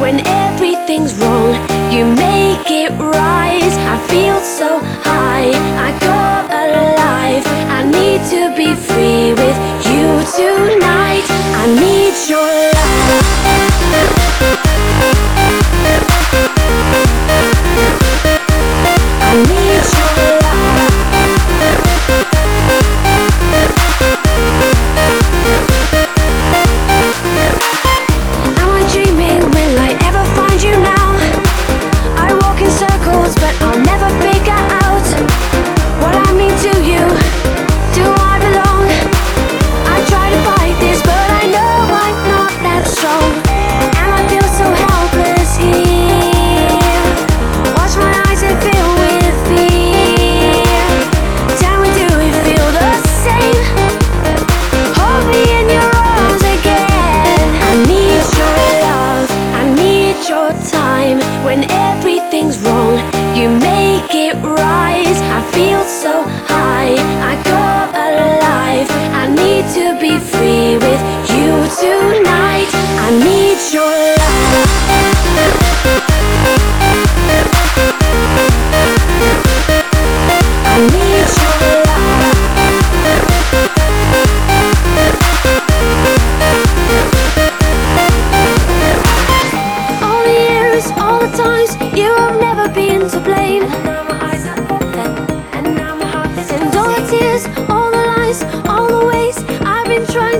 When everything's wrong, you make it right. I feel so high, I go alive. I need to be free with you tonight. I need your love. I need your love. you make it rise. I feel so high, I go alive. I need to be free.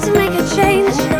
to make a change.